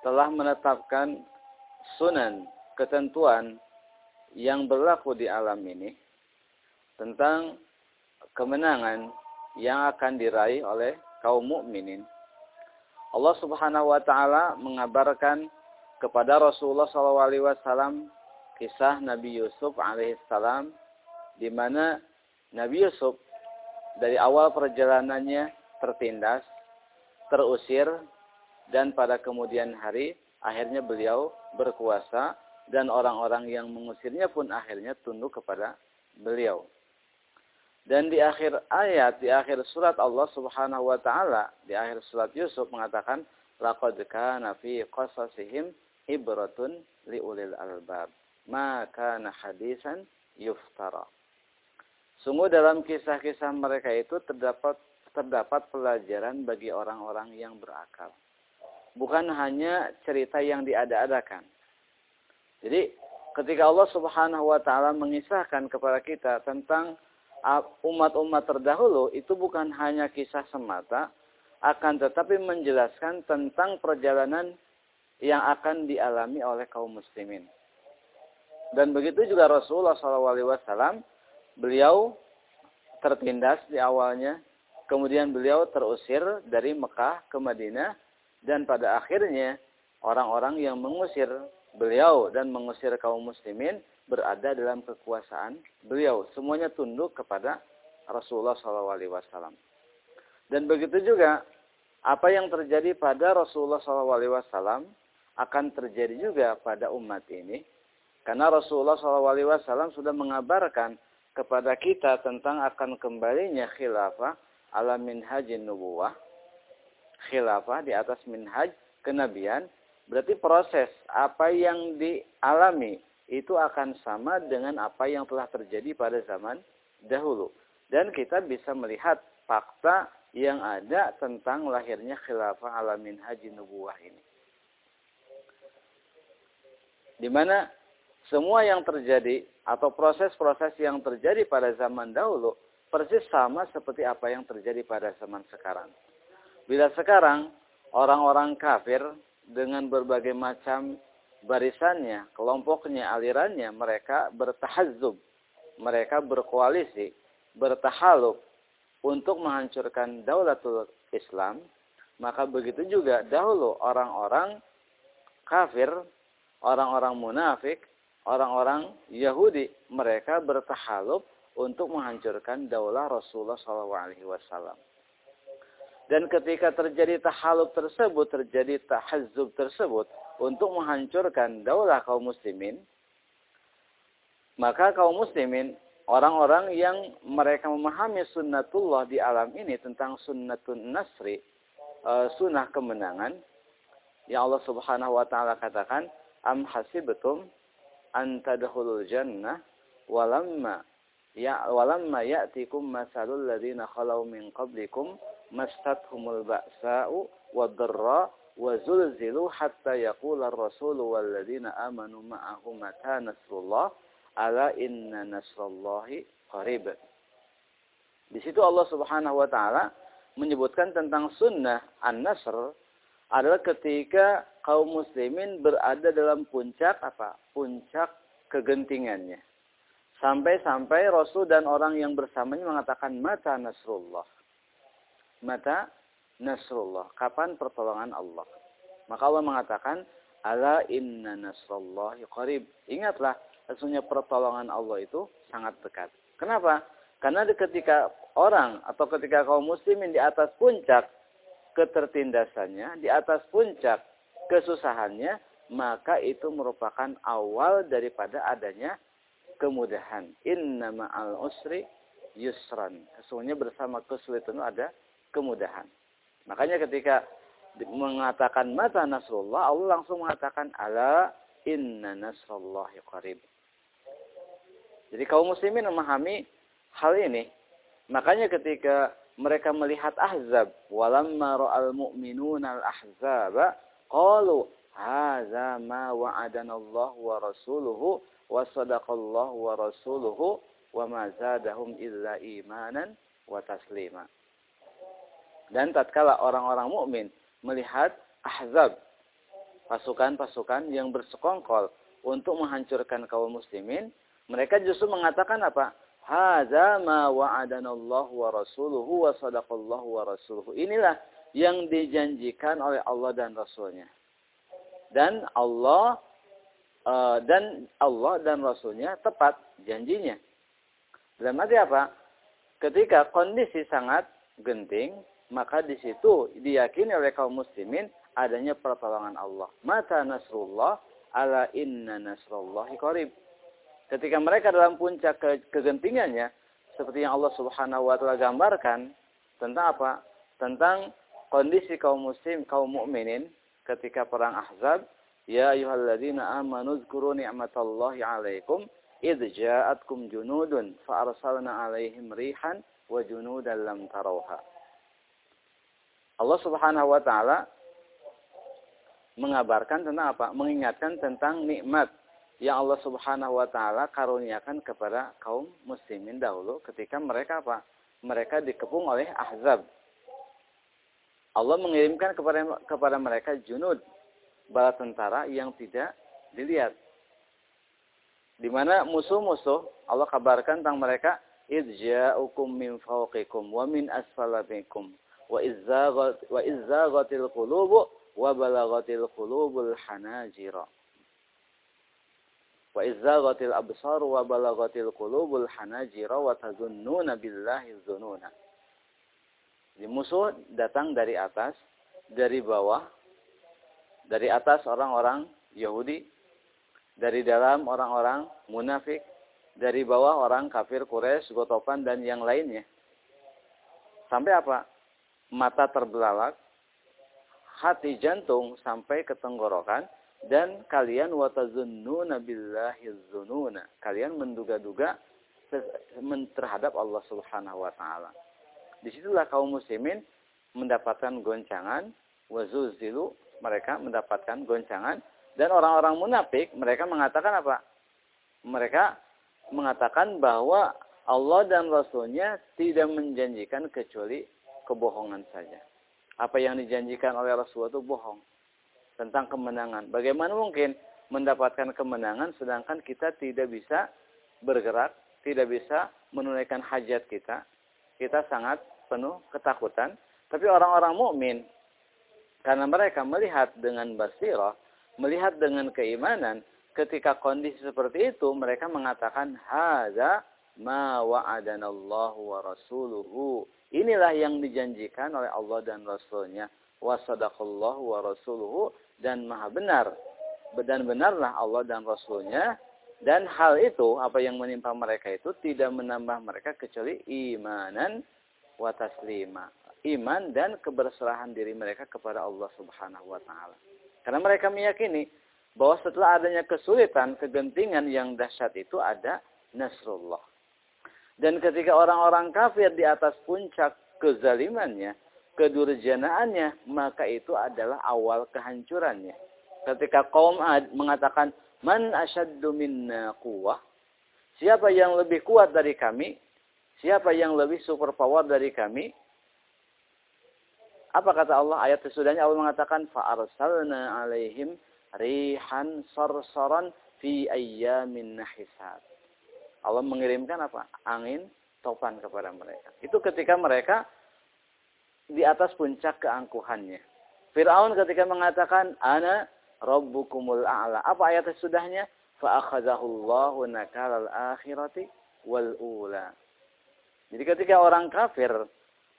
telah menetapkan sunan, ketentuan yang berlaku di alam ini tentang kemenangan yang akan diraih oleh kaum mukminin. Allah Subhanahu wa taala mengabarkan kepada Rasulullah SAW kisah Nabi Yusuf alaihissalam di mana Nabi Yusuf dari awal perjalanannya tertindas, terusir dan pada kemudian hari akhirnya beliau berkuasa dan orang-orang yang mengusirnya pun akhirnya tunduk kepada beliau. Dan di akhir ayat, di akhir surat Allah Subhanahu wa taala, di akhir surat Yusuf mengatakan laqad kana fi qasasihim ibratun liulil albab. ma kana hadisan yuftara. Sungguh dalam kisah-kisah mereka itu terdapat terdapat pelajaran bagi orang-orang yang berakal. Bukan hanya cerita yang diada-adakan. Jadi ketika Allah Subhanahu wa taala mengisahkan kepada kita tentang umat-umat terdahulu itu bukan hanya kisah semata akan tetapi menjelaskan tentang perjalanan yang akan dialami oleh kaum muslimin. Dan begitu juga Rasulullah SAW beliau tertindas di awalnya, kemudian beliau terusir dari Mekah ke Madinah, dan pada akhirnya orang-orang yang mengusir beliau dan mengusir kaum muslimin berada dalam kekuasaan beliau. Semuanya tunduk kepada Rasulullah SAW. Dan begitu juga apa yang terjadi pada Rasulullah SAW akan terjadi juga pada umat ini. Karena Rasulullah SAW sudah mengabarkan kepada kita tentang akan kembalinya khilafah ala minhajin nubuwah. Khilafah di atas minhaj kenabian. Berarti proses apa yang dialami itu akan sama dengan apa yang telah terjadi pada zaman dahulu. Dan kita bisa melihat fakta yang ada tentang lahirnya khilafah ala minhaj nubuwah ini. Di mana semua yang terjadi atau proses-proses yang terjadi pada zaman dahulu persis sama seperti apa yang terjadi pada zaman sekarang. Bila sekarang orang-orang kafir dengan berbagai macam barisannya, kelompoknya, alirannya, mereka bertahazub, mereka berkoalisi, bertahaluk untuk menghancurkan daulatul Islam, maka begitu juga dahulu orang-orang kafir, orang-orang munafik, orang-orang Yahudi mereka bertahalub untuk menghancurkan daulah Rasulullah SAW. Dan ketika terjadi tahalub tersebut, terjadi tahazub tersebut untuk menghancurkan daulah kaum muslimin, maka kaum muslimin, orang-orang yang mereka memahami sunnatullah di alam ini tentang sunnatun nasri, eh, sunnah kemenangan, yang Allah subhanahu wa ta'ala katakan, Am hasibtum an tadkhulul jannah walamma ya walamma ya'tikum masalul ladzina khalau min qablikum mastathumul ba'sa'u wad-dharra wa zulzilu hatta yaqula ar-rasulu wal ladzina amanu ma'ahu mata nasrullah ala inna nasrallahi qarib. Di situ Allah Subhanahu wa taala menyebutkan tentang sunnah an-nasr adalah ketika kaum muslimin berada dalam puncak apa? Puncak kegentingannya. Sampai-sampai Rasul dan orang yang bersamanya mengatakan mata Nasrullah. Mata Nasrullah. Kapan pertolongan Allah? Maka Allah mengatakan, Ala inna nasrullahi qarib. Ingatlah, sesungguhnya pertolongan Allah itu sangat dekat. Kenapa? Karena ketika orang atau ketika kaum muslimin di atas puncak ketertindasannya, di atas puncak kesusahannya, maka itu merupakan awal daripada adanya kemudahan. Inna ma'al usri yusran. Sesungguhnya bersama kesulitan itu ada kemudahan. Makanya ketika mengatakan mata nasrullah, Allah langsung mengatakan ala inna nasrullahi qarib. Jadi kaum muslimin memahami hal ini. Makanya ketika mereka melihat ahzab, walamma ra'al mu'minuna al-ahzaba, qalu hadza ma wa'adana Allah wa rasuluhu wa sadaqallahu wa rasuluhu wa ma zadahum illa imanan wa taslima. Dan tatkala orang-orang mukmin melihat ahzab pasukan-pasukan yang bersekongkol untuk menghancurkan kaum muslimin, mereka justru mengatakan apa? Hadza ma wa'adana Allah wa rasuluhu wa sadaqallahu wa rasuluhu. Inilah yang dijanjikan oleh Allah dan Rasulnya. Dan Allah uh, dan Allah dan Rasulnya tepat janjinya. Dalam arti apa? Ketika kondisi sangat genting, maka di situ diyakini oleh kaum muslimin adanya pertolongan Allah. Mata nasrullah ala inna nasrullahi qarib. Ketika mereka dalam puncak ke kegentingannya, seperti yang Allah Subhanahu wa taala gambarkan tentang apa? Tentang kondisi kaum muslim, kaum mukminin ketika perang Ahzab Ya ayyuhalladzina amanu dzkuru ni'matallahi 'alaikum idh ja'atkum junudun fa arsalna 'alaihim rihan wa junudan lam tarawha. Allah Subhanahu wa taala mengabarkan tentang apa? Mengingatkan tentang nikmat yang Allah Subhanahu wa taala karuniakan kepada kaum muslimin dahulu ketika mereka apa? Mereka dikepung oleh Ahzab. Allah mengirimkan kepada kepada mereka junud bala tentara yang tidak dilihat. Di mana musuh-musuh Allah kabarkan tentang mereka idja'ukum min fawqikum wa min wa izzaghatil qulubu wa balagatil qulubul hanajira wa izzaghatil absar wa balagatil qulubul hanajira wa tazunnuna billahi dzununa di musuh datang dari atas dari bawah dari atas orang-orang Yahudi dari dalam orang-orang munafik dari bawah orang kafir Quraisy Gotopan dan yang lainnya. Sampai apa mata terbelalak hati jantung sampai ke tenggorokan dan kalian watazunnuna billahi dzununa. Kalian menduga-duga terhadap Allah Subhanahu wa taala. Di situlah kaum muslimin mendapatkan goncangan, wazuzilu, mereka mendapatkan goncangan dan orang-orang munafik mereka mengatakan apa? Mereka mengatakan bahwa Allah dan Rasulnya tidak menjanjikan kecuali kebohongan saja apa yang dijanjikan oleh Rasulullah itu bohong tentang kemenangan. Bagaimana mungkin mendapatkan kemenangan sedangkan kita tidak bisa bergerak, tidak bisa menunaikan hajat kita. Kita sangat penuh ketakutan. Tapi orang-orang mukmin karena mereka melihat dengan basirah, melihat dengan keimanan, ketika kondisi seperti itu mereka mengatakan hadza ma wa'adanallahu wa rasuluhu Inilah yang dijanjikan oleh Allah dan Rasulnya. Wasadaqallahu wa rasuluhu. Dan maha benar. Dan benarlah Allah dan Rasulnya. Dan hal itu, apa yang menimpa mereka itu, tidak menambah mereka kecuali imanan wa taslima. Iman dan keberserahan diri mereka kepada Allah subhanahu wa ta'ala. Karena mereka meyakini bahwa setelah adanya kesulitan, kegentingan yang dahsyat itu ada Nasrullah. Dan ketika orang-orang kafir di atas puncak kezalimannya, kedurjanaannya, maka itu adalah awal kehancurannya. Ketika kaum Ad mengatakan, Man asyaddu minna quwah. Siapa yang lebih kuat dari kami? Siapa yang lebih super power dari kami? Apa kata Allah? Ayat sesudahnya Allah mengatakan, Fa'arsalna alaihim rihan sarsaran fi ayyamin nahisat. Allah mengirimkan apa? Angin topan kepada mereka. Itu ketika mereka di atas puncak keangkuhannya. Fir'aun ketika mengatakan, Ana Rabbukumul A'la. Apa ayat sesudahnya? Fa'akhazahullahu nakalal akhirati wal ula. Jadi ketika orang kafir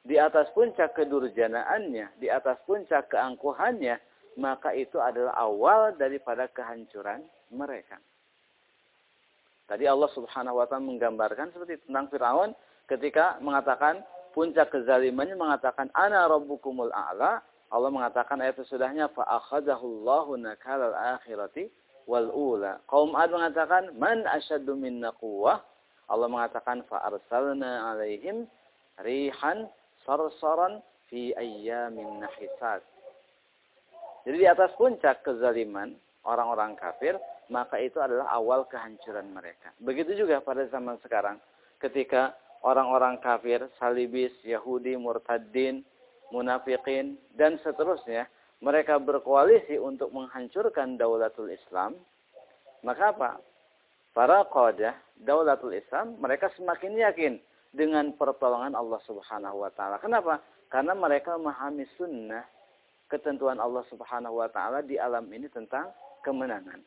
di atas puncak kedurjanaannya, di atas puncak keangkuhannya, maka itu adalah awal daripada kehancuran mereka. Tadi Allah Subhanahu wa taala menggambarkan seperti tentang Firaun ketika mengatakan puncak kezalimannya mengatakan ana rabbukumul a'la. Allah mengatakan ayat sesudahnya fa akhadahu Allahu nakalal akhirati wal ula. Kaum Ad mengatakan man asyaddu minna quwwah. Allah mengatakan fa arsalna alaihim rihan sarsaran fi ayyamin nahisat. Jadi di atas puncak kezaliman orang-orang kafir, maka itu adalah awal kehancuran mereka. Begitu juga pada zaman sekarang, ketika orang-orang kafir, salibis, Yahudi, murtadin, munafikin, dan seterusnya, mereka berkoalisi untuk menghancurkan daulatul Islam, maka apa? Para qadah daulatul Islam, mereka semakin yakin dengan pertolongan Allah Subhanahu wa taala. Kenapa? Karena mereka memahami sunnah ketentuan Allah Subhanahu wa taala di alam ini tentang kemenangan.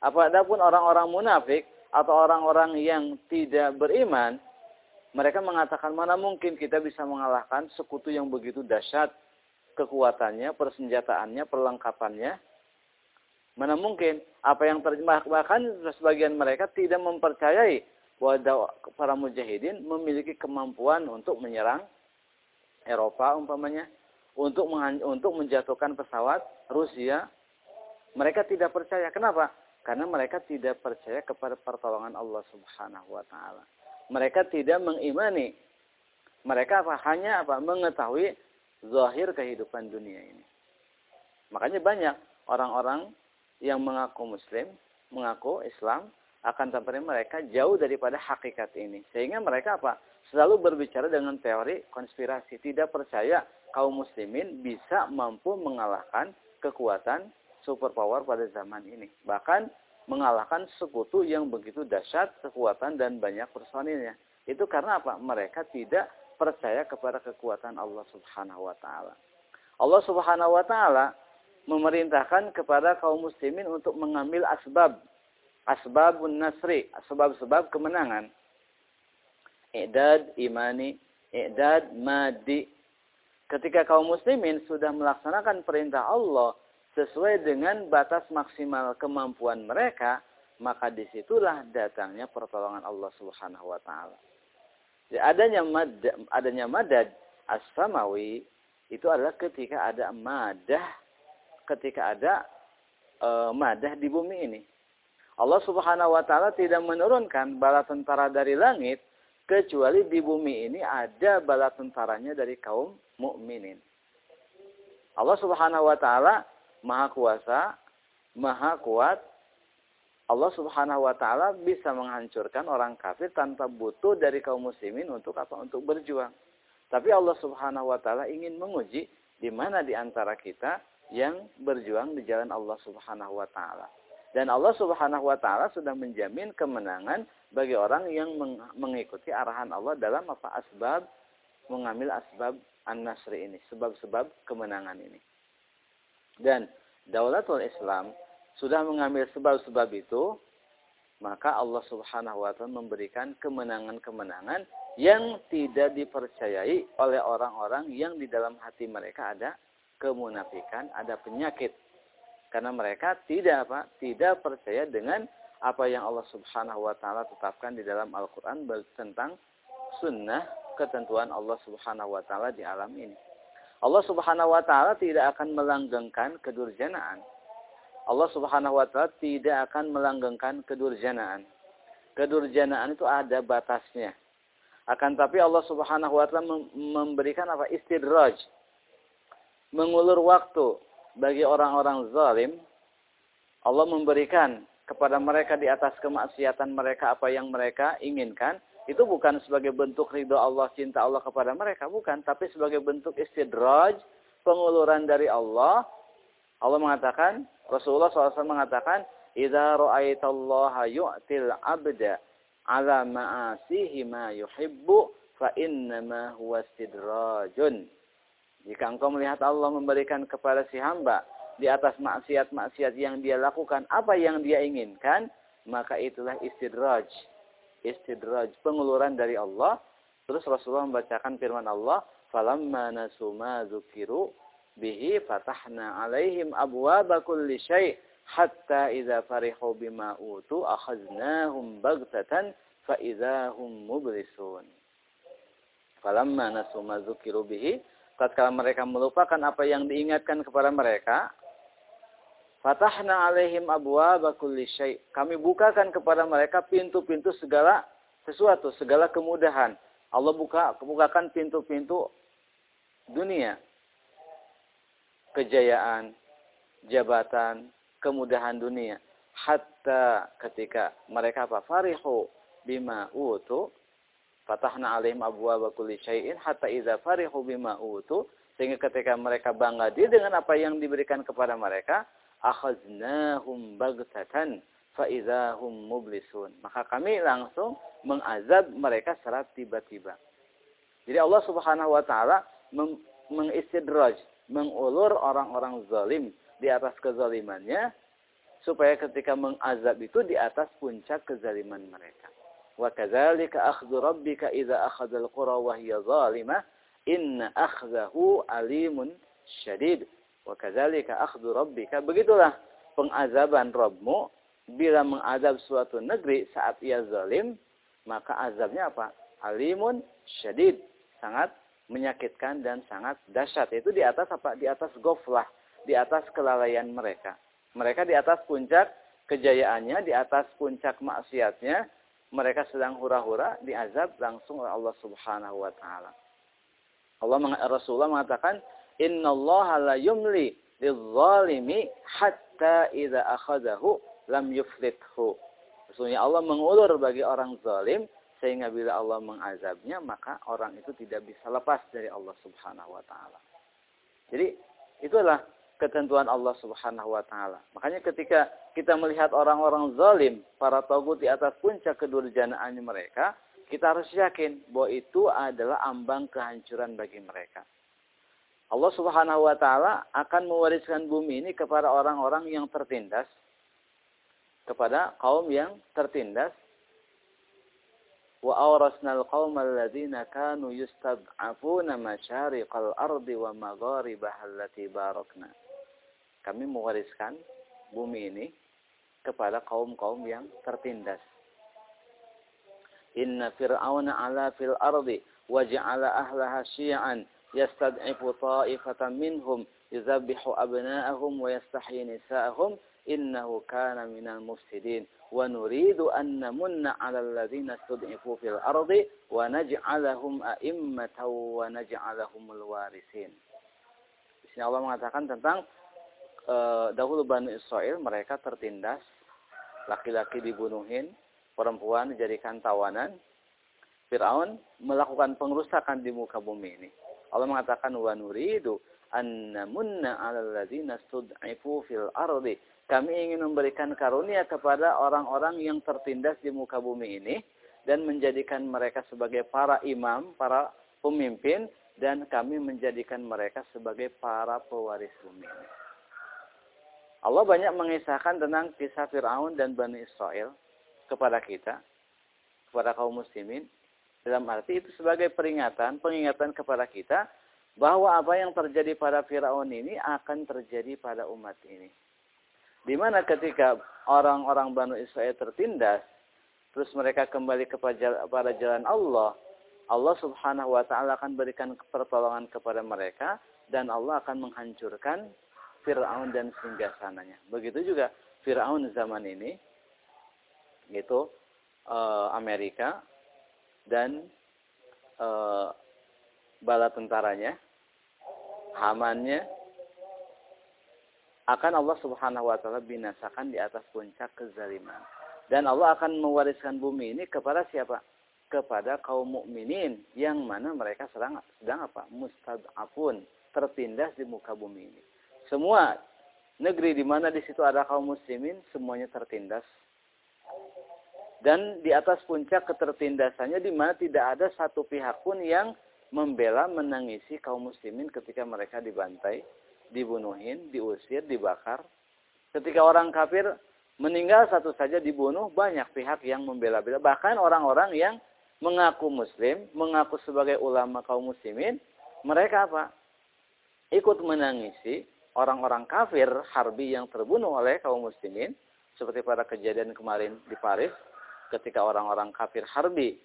Apa pun orang-orang munafik atau orang-orang yang tidak beriman, mereka mengatakan mana mungkin kita bisa mengalahkan sekutu yang begitu dahsyat kekuatannya, persenjataannya, perlengkapannya. Mana mungkin apa yang terjemah bahkan sebagian mereka tidak mempercayai bahwa para mujahidin memiliki kemampuan untuk menyerang Eropa umpamanya, untuk untuk menjatuhkan pesawat Rusia Mereka tidak percaya. Kenapa? Karena mereka tidak percaya kepada pertolongan Allah Subhanahu wa taala. Mereka tidak mengimani. Mereka apa? Hanya apa? Mengetahui zahir kehidupan dunia ini. Makanya banyak orang-orang yang mengaku muslim, mengaku Islam, akan tapi mereka jauh daripada hakikat ini. Sehingga mereka apa? Selalu berbicara dengan teori konspirasi. Tidak percaya kaum muslimin bisa mampu mengalahkan kekuatan superpower pada zaman ini. Bahkan mengalahkan sekutu yang begitu dahsyat, kekuatan dan banyak personilnya. Itu karena apa? Mereka tidak percaya kepada kekuatan Allah Subhanahu wa taala. Allah Subhanahu wa taala memerintahkan kepada kaum muslimin untuk mengambil asbab asbabun nasri, sebab-sebab kemenangan. I'dad imani, i'dad madi. Ketika kaum muslimin sudah melaksanakan perintah Allah sesuai dengan batas maksimal kemampuan mereka, maka di situlah datangnya pertolongan Allah Subhanahu wa taala. adanya mad, adanya madad as-samawi itu adalah ketika ada madah ketika ada e, madah di bumi ini. Allah Subhanahu wa taala tidak menurunkan bala tentara dari langit kecuali di bumi ini ada bala tentaranya dari kaum mukminin. Allah Subhanahu wa taala Maha kuasa, Maha kuat. Allah Subhanahu wa taala bisa menghancurkan orang kafir tanpa butuh dari kaum muslimin untuk apa? Untuk berjuang. Tapi Allah Subhanahu wa taala ingin menguji di mana di antara kita yang berjuang di jalan Allah Subhanahu wa taala. Dan Allah Subhanahu wa taala sudah menjamin kemenangan bagi orang yang mengikuti arahan Allah dalam apa asbab mengambil asbab an-nasri ini, sebab-sebab kemenangan ini. Dan Daulatul Islam sudah mengambil sebab-sebab itu, maka Allah Subhanahu wa taala memberikan kemenangan-kemenangan yang tidak dipercayai oleh orang-orang yang di dalam hati mereka ada kemunafikan, ada penyakit karena mereka tidak apa? Tidak percaya dengan apa yang Allah Subhanahu wa taala tetapkan di dalam Al-Qur'an tentang sunnah ketentuan Allah Subhanahu wa taala di alam ini. Allah Subhanahu wa taala tidak akan melanggengkan kedurjanaan. Allah Subhanahu wa taala tidak akan melanggengkan kedurjanaan. Kedurjanaan itu ada batasnya. Akan tapi Allah Subhanahu wa taala memberikan apa? istidraj. Mengulur waktu bagi orang-orang zalim, Allah memberikan kepada mereka di atas kemaksiatan mereka apa yang mereka inginkan, itu bukan sebagai bentuk ridho Allah, cinta Allah kepada mereka, bukan, tapi sebagai bentuk istidraj, penguluran dari Allah. Allah mengatakan, Rasulullah SAW mengatakan, "Idza ra'aitallaha yu'til 'abda 'ala ma'asihi ma yuhibbu fa innama huwa istidrajun." Jika engkau melihat Allah memberikan kepada si hamba di atas maksiat-maksiat yang dia lakukan apa yang dia inginkan, maka itulah istidraj. Istidraj, penguluran dari Allah. Terus Rasulullah membacakan firman Allah, "Falamma nasu ma dzukiru bihi fatahna 'alaihim abwaaba kulli syai' hatta idza farihu bima utu akhaznahum baghtatan fa idza hum mublisun." Falamma nasu ma dzukiru bihi tatkala mereka melupakan apa yang diingatkan kepada mereka, fatahna alaihim abwaaba kulli syai. Kami bukakan kepada mereka pintu-pintu segala sesuatu, segala kemudahan. Allah buka bukakan pintu-pintu dunia. Kejayaan, jabatan, kemudahan dunia. Hatta ketika mereka apa? Farihu bima utu Fatahna alaihim abwaaba kulli syai'in hatta idza farihu bima utu sehingga ketika mereka bangga di dengan apa yang diberikan kepada mereka akhaznahum bagtatan faizahum mublisun. Maka kami langsung mengazab mereka secara tiba-tiba. Jadi Allah Subhanahu wa taala mengistidraj, mengulur orang-orang zalim di atas kezalimannya supaya ketika mengazab itu di atas puncak kezaliman mereka. Wa kadzalika akhdhu rabbika iza akhadha qura wahiyah zalimah, inna akhdahu alimun syadid. Wa kadzalika akhdu rabbika. Begitulah pengazaban Rabbmu bila mengazab suatu negeri saat ia zalim, maka azabnya apa? Alimun syadid, sangat menyakitkan dan sangat dahsyat. Itu di atas apa? Di atas goflah, di atas kelalaian mereka. Mereka di atas puncak kejayaannya, di atas puncak maksiatnya, mereka sedang hura-hura diazab langsung oleh Allah Subhanahu wa taala. Allah Rasulullah mengatakan "Innallaha la yumli lidzalimi hatta idza akhadahu lam yuflithu." Sesungguhnya Allah mengulur bagi orang zalim sehingga bila Allah mengazabnya maka orang itu tidak bisa lepas dari Allah Subhanahu wa taala. Jadi itulah ketentuan Allah Subhanahu wa taala. Makanya ketika kita melihat orang-orang zalim, para togut di atas puncak kedurjanaannya mereka, kita harus yakin bahwa itu adalah ambang kehancuran bagi mereka. Allah Subhanahu wa taala akan mewariskan bumi ini kepada orang-orang yang tertindas kepada kaum yang tertindas. Wa awrasnal qauma alladziina kaanu yustad'afuna masyariqal ardi wa magharibaha allati barakna. Kami mewariskan bumi ini kepada kaum-kaum yang tertindas. Inna fir'auna ala fil ardi waj'ala ahlaha syi'an yastad'ifu ta'ifatan minhum yuzabbihu abna'ahum wa yastahyi nisa'ahum innahu kana minal mufsidin wa nuridu an namunna 'alal ladzina stud'ifu fil ardi wa naj'alahum a'immatan wa Allah mengatakan tentang e, dahulu Bani Israel mereka tertindas, laki-laki dibunuhin, perempuan dijadikan tawanan. Firaun melakukan pengerusakan di muka bumi ini. Allah mengatakan wa nuridu an namunna 'alal ladzina stud'ifu fil ardi kami ingin memberikan karunia kepada orang-orang yang tertindas di muka bumi ini dan menjadikan mereka sebagai para imam, para pemimpin dan kami menjadikan mereka sebagai para pewaris bumi. Allah banyak mengisahkan tentang kisah Fir'aun dan Bani Israel kepada kita, kepada kaum muslimin. Dalam arti itu sebagai peringatan, pengingatan kepada kita bahwa apa yang terjadi pada Fir'aun ini akan terjadi pada umat ini. Di mana ketika orang-orang Banu Israel tertindas, terus mereka kembali kepada jalan Allah, Allah subhanahu wa ta'ala akan berikan pertolongan kepada mereka, dan Allah akan menghancurkan Fir'aun dan singgasananya. Begitu juga Fir'aun zaman ini, yaitu uh, Amerika, dan uh, bala tentaranya, Hamannya, akan Allah Subhanahu wa taala binasakan di atas puncak kezaliman. Dan Allah akan mewariskan bumi ini kepada siapa? Kepada kaum mukminin yang mana mereka sedang sedang apa? Mustad'afun, tertindas di muka bumi ini. Semua negeri di mana di situ ada kaum muslimin semuanya tertindas. Dan di atas puncak ketertindasannya di mana tidak ada satu pihak pun yang membela menangisi kaum muslimin ketika mereka dibantai dibunuhin, diusir, dibakar. Ketika orang kafir meninggal satu saja dibunuh, banyak pihak yang membela-bela. Bahkan orang-orang yang mengaku muslim, mengaku sebagai ulama kaum muslimin, mereka apa? Ikut menangisi orang-orang kafir harbi yang terbunuh oleh kaum muslimin. Seperti pada kejadian kemarin di Paris, ketika orang-orang kafir harbi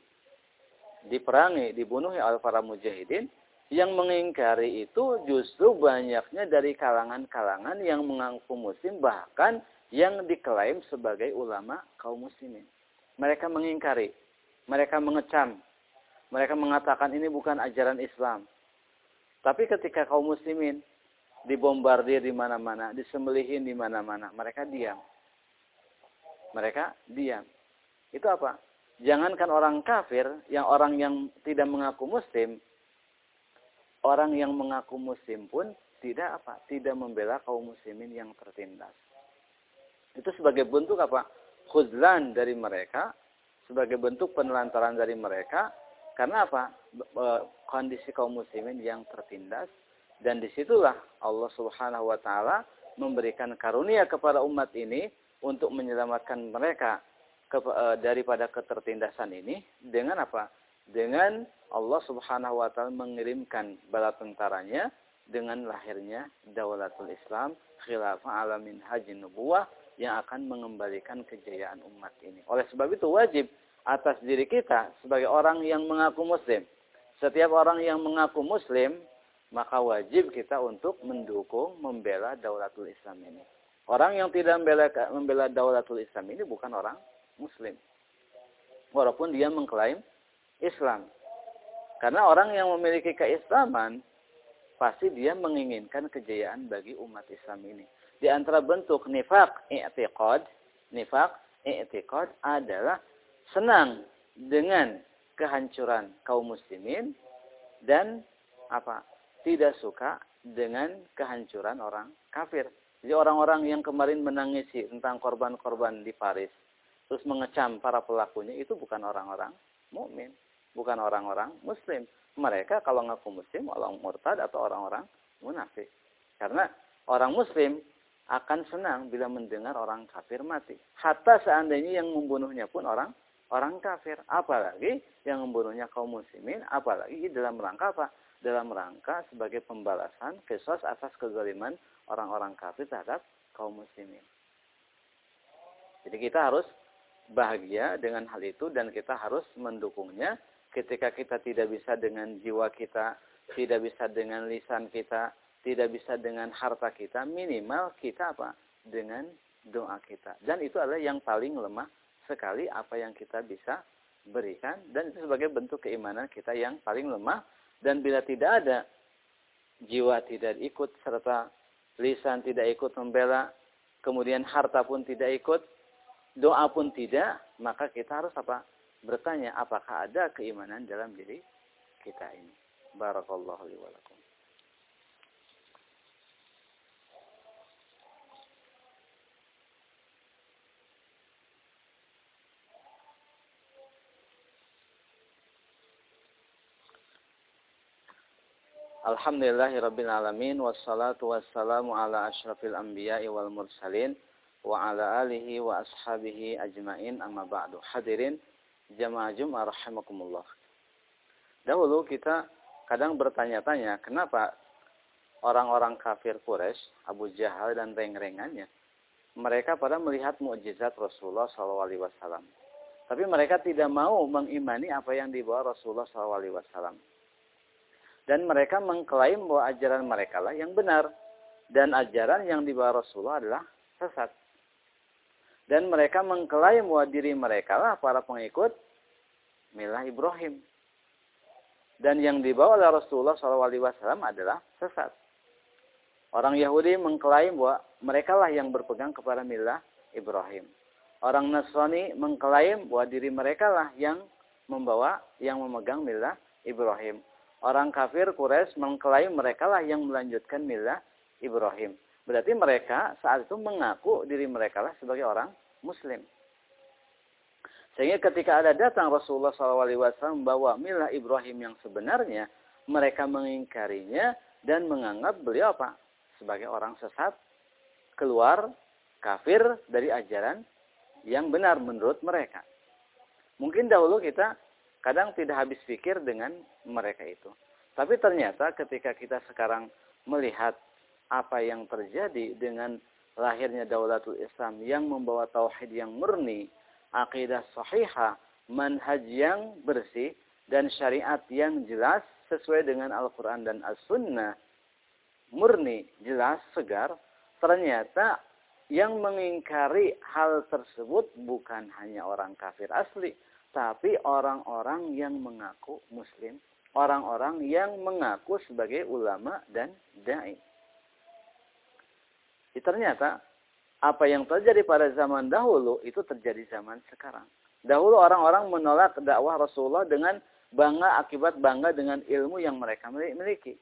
diperangi, dibunuh oleh para mujahidin, yang mengingkari itu justru banyaknya dari kalangan-kalangan yang mengaku muslim bahkan yang diklaim sebagai ulama kaum muslimin. Mereka mengingkari, mereka mengecam, mereka mengatakan ini bukan ajaran Islam. Tapi ketika kaum muslimin dibombardir di mana-mana, disembelihin di mana-mana, mereka diam. Mereka diam. Itu apa? Jangankan orang kafir, yang orang yang tidak mengaku muslim, orang yang mengaku muslim pun tidak apa? Tidak membela kaum muslimin yang tertindas. Itu sebagai bentuk apa? Khuzlan dari mereka, sebagai bentuk penelantaran dari mereka, karena apa? Kondisi kaum muslimin yang tertindas dan di situlah Allah Subhanahu wa taala memberikan karunia kepada umat ini untuk menyelamatkan mereka e, daripada ketertindasan ini dengan apa? Dengan Allah Subhanahu wa taala mengirimkan bala tentaranya dengan lahirnya Daulatul Islam khilafah alamin haji nubuwah yang akan mengembalikan kejayaan umat ini. Oleh sebab itu wajib atas diri kita sebagai orang yang mengaku muslim. Setiap orang yang mengaku muslim, maka wajib kita untuk mendukung, membela Daulatul Islam ini. Orang yang tidak membela, membela daulatul Islam ini bukan orang muslim. Walaupun dia mengklaim Islam. Karena orang yang memiliki keislaman, pasti dia menginginkan kejayaan bagi umat Islam ini. Di antara bentuk nifak i'tiqad, nifak i'tiqad adalah senang dengan kehancuran kaum muslimin dan apa? tidak suka dengan kehancuran orang kafir. Jadi orang-orang yang kemarin menangisi tentang korban-korban di Paris, terus mengecam para pelakunya itu bukan orang-orang mukmin, bukan orang-orang muslim. Mereka kalau ngaku muslim, orang murtad atau orang-orang munafik. Karena orang muslim akan senang bila mendengar orang kafir mati. Hatta seandainya yang membunuhnya pun orang orang kafir. Apalagi yang membunuhnya kaum muslimin, apalagi dalam rangka apa? Dalam rangka sebagai pembalasan kesos atas kezaliman orang-orang kafir terhadap kaum muslimin. Jadi kita harus bahagia dengan hal itu dan kita harus mendukungnya ketika kita tidak bisa dengan jiwa kita, tidak bisa dengan lisan kita, tidak bisa dengan harta kita, minimal kita apa? Dengan doa kita. Dan itu adalah yang paling lemah sekali apa yang kita bisa berikan dan itu sebagai bentuk keimanan kita yang paling lemah dan bila tidak ada jiwa tidak ikut serta lisan tidak ikut membela, kemudian harta pun tidak ikut, doa pun tidak, maka kita harus apa? Bertanya apakah ada keimanan dalam diri kita ini. Barakallahu li Alhamdulillahirabbil alamin wassalatu wassalamu ala asyrafil anbiya'i wal mursalin wa ala alihi wa ashabihi ajmain amma ba'du. Hadirin jamaah Jumat rahimakumullah. Dahulu kita kadang bertanya-tanya kenapa orang-orang kafir Quraisy, Abu Jahal dan reng-rengannya mereka pada melihat mukjizat Rasulullah SAW. Tapi mereka tidak mau mengimani apa yang dibawa Rasulullah SAW dan mereka mengklaim bahwa ajaran mereka lah yang benar dan ajaran yang dibawa Rasulullah adalah sesat. Dan mereka mengklaim bahwa diri mereka lah para pengikut milah Ibrahim. Dan yang dibawa oleh Rasulullah SAW adalah sesat. Orang Yahudi mengklaim bahwa mereka lah yang berpegang kepada milah Ibrahim. Orang Nasrani mengklaim bahwa diri mereka lah yang membawa, yang memegang milah Ibrahim orang kafir Quraisy mengklaim mereka lah yang melanjutkan milah Ibrahim. Berarti mereka saat itu mengaku diri mereka lah sebagai orang Muslim. Sehingga ketika ada datang Rasulullah SAW membawa milah Ibrahim yang sebenarnya, mereka mengingkarinya dan menganggap beliau apa? Sebagai orang sesat, keluar kafir dari ajaran yang benar menurut mereka. Mungkin dahulu kita kadang tidak habis pikir dengan mereka itu. Tapi ternyata ketika kita sekarang melihat apa yang terjadi dengan lahirnya Daulatul Islam yang membawa tauhid yang murni, akidah sahihah, manhaj yang bersih dan syariat yang jelas sesuai dengan Al-Qur'an dan As-Sunnah murni, jelas, segar, ternyata yang mengingkari hal tersebut bukan hanya orang kafir asli, tapi orang-orang yang mengaku muslim, orang-orang yang mengaku sebagai ulama dan dai. Ternyata apa yang terjadi pada zaman dahulu itu terjadi zaman sekarang. Dahulu orang-orang menolak dakwah Rasulullah dengan bangga akibat bangga dengan ilmu yang mereka miliki.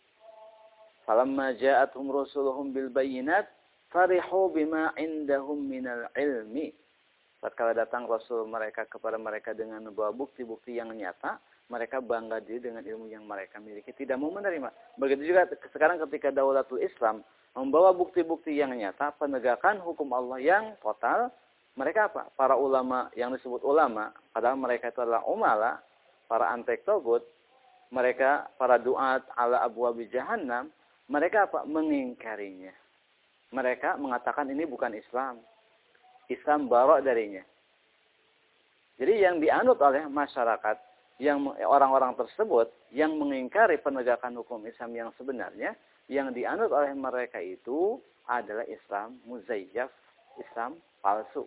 Falamma ja'atuhum rusuluhum bil bayinat farihu bima indahum minal ilmi Tatkala datang Rasul mereka kepada mereka dengan membawa bukti-bukti yang nyata, mereka bangga diri dengan ilmu yang mereka miliki, tidak mau menerima. Begitu juga sekarang ketika Daulatul Islam membawa bukti-bukti yang nyata, penegakan hukum Allah yang total, mereka apa? Para ulama yang disebut ulama, padahal mereka itu adalah umala, para antek togut, mereka para duat ala abu abi jahannam, mereka apa? Mengingkarinya. Mereka mengatakan ini bukan Islam. Islam barok darinya. Jadi yang dianut oleh masyarakat yang orang-orang tersebut yang mengingkari penegakan hukum Islam yang sebenarnya yang dianut oleh mereka itu adalah Islam muzayyaf, Islam palsu.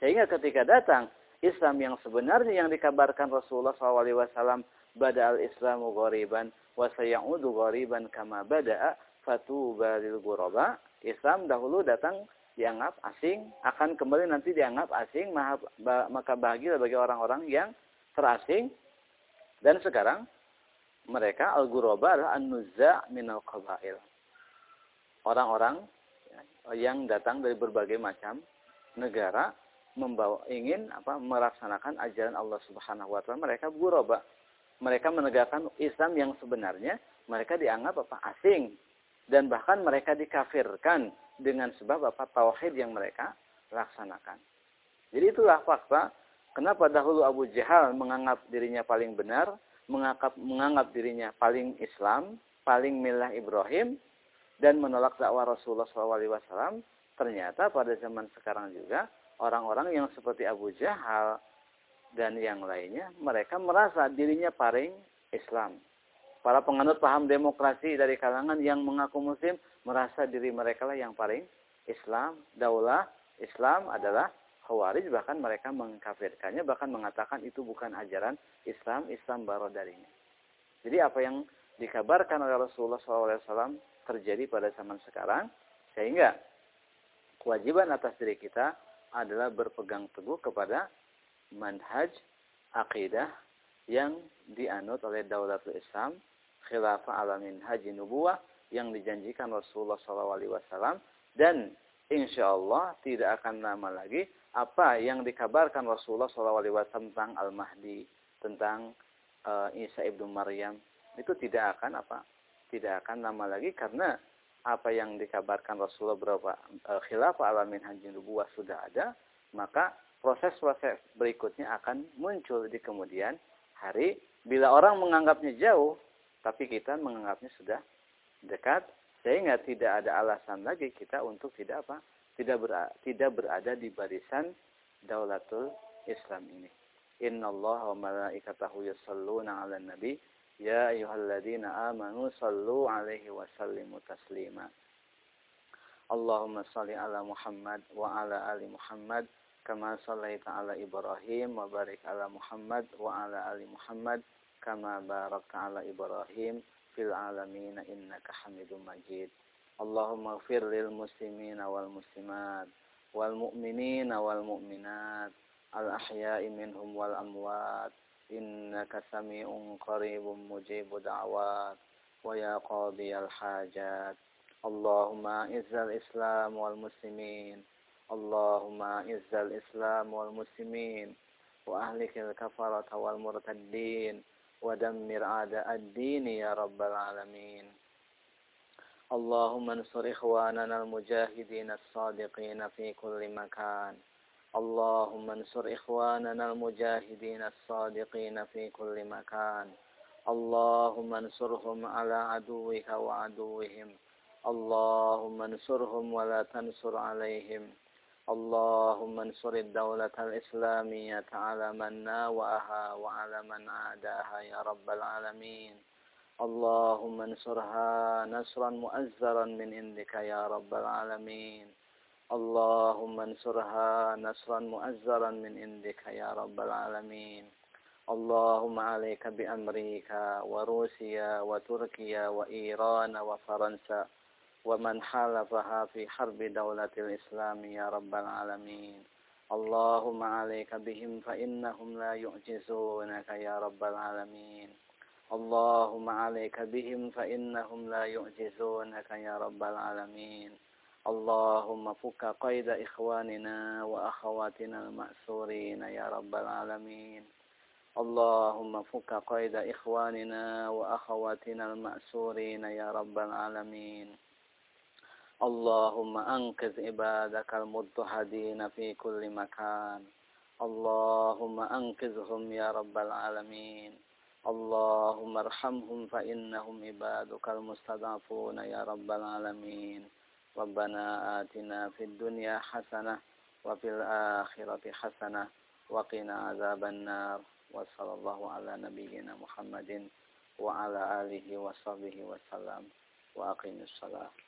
Sehingga ketika datang Islam yang sebenarnya yang dikabarkan Rasulullah SAW bada al-Islamu ghoriban wa sayaudu ghoriban kama bada'a fatuba lil ghuraba. Islam dahulu datang dianggap asing, akan kembali nanti dianggap asing, maka bahagia bagi orang-orang yang terasing. Dan sekarang mereka al-ghuraba adalah an-nuzza' minal qabail. Orang-orang yang datang dari berbagai macam negara membawa ingin apa melaksanakan ajaran Allah Subhanahu wa taala mereka ghuraba mereka menegakkan Islam yang sebenarnya mereka dianggap apa asing dan bahkan mereka dikafirkan dengan sebab apa tauhid yang mereka laksanakan. Jadi itulah fakta kenapa dahulu Abu Jahal menganggap dirinya paling benar, menganggap menganggap dirinya paling Islam, paling milah Ibrahim dan menolak dakwah Rasulullah SAW. Ternyata pada zaman sekarang juga orang-orang yang seperti Abu Jahal dan yang lainnya, mereka merasa dirinya paling Islam. Para penganut paham demokrasi dari kalangan yang mengaku muslim merasa diri mereka lah yang paling Islam, daulah Islam adalah Khawarij bahkan mereka mengkafirkannya bahkan mengatakan itu bukan ajaran Islam, Islam baru darinya. Jadi apa yang dikabarkan oleh Rasulullah SAW terjadi pada zaman sekarang sehingga kewajiban atas diri kita adalah berpegang teguh kepada manhaj akidah yang dianut oleh Daulatul Islam, khilafah alamin haji nubuah yang dijanjikan Rasulullah SAW dan insya Allah tidak akan lama lagi apa yang dikabarkan Rasulullah SAW tentang Al-Mahdi, tentang uh, Isa ibnu Maryam itu tidak akan apa? Tidak akan lama lagi karena apa yang dikabarkan Rasulullah berapa uh, khilafah alamin haji nubuah sudah ada, maka proses-proses berikutnya akan muncul di kemudian hari. Bila orang menganggapnya jauh, tapi kita menganggapnya sudah dekat, sehingga tidak ada alasan lagi kita untuk tidak apa, tidak berada, tidak berada di barisan daulatul Islam ini. Inna Allah wa malaikatahu yusalluna ala nabi. Ya ayyuhalladzina amanu sallu alaihi wa sallimu taslima. Allahumma salli ala Muhammad wa ala ali Muhammad. Kama sallaita ala Ibrahim wa barik ala Muhammad wa ala ali Muhammad. Kama barakta ala Ibrahim fil alamin innaka hamidum majid. Allahumma ighfir lil muslimin wal muslimat wal mu'minin wal mu'minat al ahya'i minhum wal amwat. Innaka sami'un qaribun mujibud-dawat, wa ya qadiyal hajat. Allahumma izzal islam wal muslimin Allahumma izzal islam wal muslimin wa ahlikil kafarata wal murtaddin. ودمر أعداء الدين يا رب العالمين اللهم انصر إخواننا المجاهدين الصادقين في كل مكان اللهم انصر إخواننا المجاهدين الصادقين في كل مكان اللهم انصرهم على عدوك وعدوهم اللهم انصرهم ولا تنصر عليهم اللهم انصر الدولة الإسلامية على من ناوأها وعلى من عاداها يا رب العالمين اللهم انصرها نصرا مؤزرا من عندك يا رب العالمين اللهم انصرها نصرا مؤزرا من عندك يا رب العالمين اللهم عليك بأمريكا وروسيا وتركيا وإيران وفرنسا ومن حالفها في حرب دولة الإسلام يا رب العالمين. اللهم عليك بهم فإنهم لا يعجزونك يا رب العالمين. اللهم عليك بهم فإنهم لا يعجزونك يا رب العالمين. اللهم فك قيد إخواننا وأخواتنا المأسورين يا رب العالمين. اللهم فك قيد إخواننا وأخواتنا المأسورين يا رب العالمين. اللهم أنقذ عبادك المضطهدين في كل مكان اللهم أنقذهم يا رب العالمين اللهم ارحمهم فإنهم عبادك المستضعفون يا رب العالمين ربنا آتنا في الدنيا حسنة وفي الآخرة حسنة وقنا عذاب النار وصلى الله على نبينا محمد وعلى آله وصحبه وسلم وأقم الصلاة